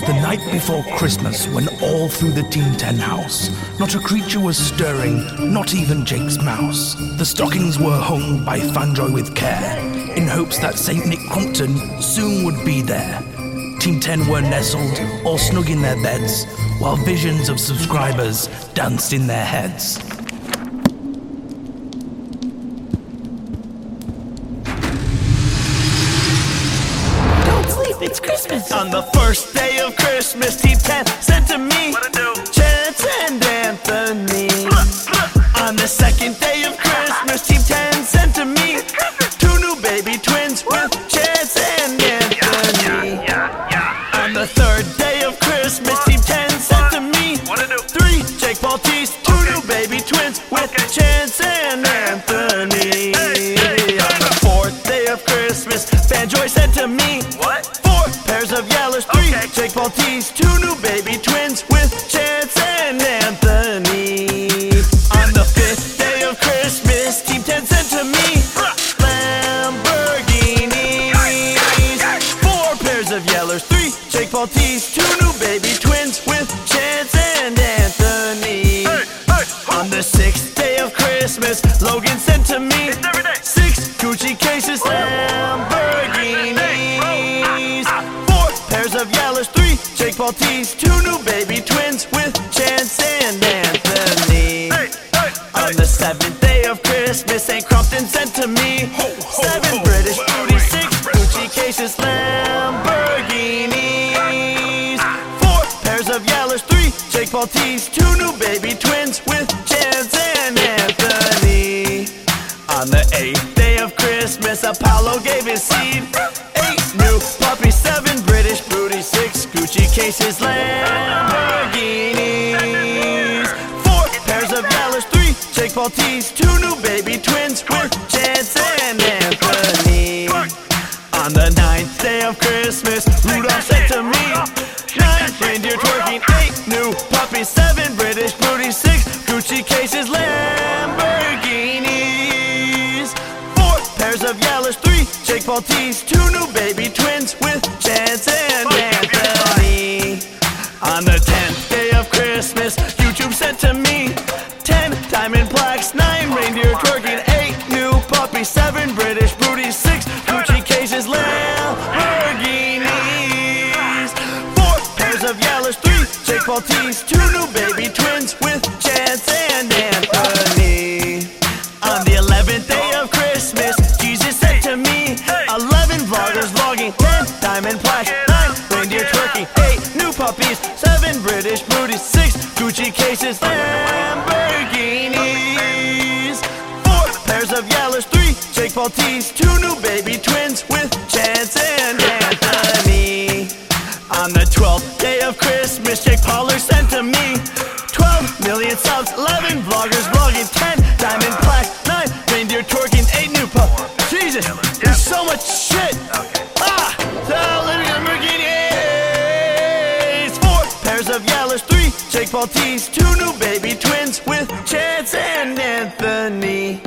'Twas the night before Christmas when all through the Team 10 house, not a creature was stirring, not even Jake's mouse. The stockings were hung by Fanjoy with care, in hopes that St. Nick Crompton soon would be there. Team 10 were nestled, all snug in their beds, while visions of subscribers danced in their heads. It's Christmas. On the first day of Christmas, 10 sent to me Chance and Anthony. On the second day of Christmas, Team 10 sent to me two new baby twins with Chance and Anthony. On the third day of Christmas, Team 10 sent to me three Jake Paul T's, two new baby twins with Chance and Anthony. On the fourth day of Christmas, three Jake Paul T's, two new baby twins with Chance and Anthony. On the sixth day of Christmas, Logan sent to me six Gucci cases, Lamborghinis, four pairs of yellows, three Jake Paul T's, two new baby twins with Chance and Anthony. On the seventh day of Christmas, St. Crompton sent Paul T's, two new baby twins with Chance and Anthony. On the eighth day of Christmas, Apollo gave his seed. Eight new puppies, seven British booty, six Gucci cases, Lamborghinis. Four pairs of yellows, three Jake Paul T's, two new baby twins with Chance and Anthony. On the ninth day of Christmas, Rudolph sent to me reindeer twerking, eight new puppies, seven British booty, six Gucci cases, Lamborghinis, four pairs of yellows, three Jake Paul T's, two new baby twins Jake T's, two new baby twins with Chance and Anthony. On the eleventh day of Christmas, Jesus sent to me eleven vloggers vlogging, ten diamond plaques, nine reindeer twerking, eight new puppies, seven British booties, six Gucci cases, Lamborghinis, four pairs of yellows, three Jake Paul T's, two new baby twins with Chance and Anthony. On the 12th day of Christmas, Jake Pauler sent to me 12 million subs, 11 vloggers vlogging, 10 diamond plaques, 9 reindeer twerking, 8 new pups. Jesus, there's so much shit. Ah, so living in Lamborghinis. Four pairs of yellows, 3 Jake Paul T's, 2 new baby twins with Chance and Anthony.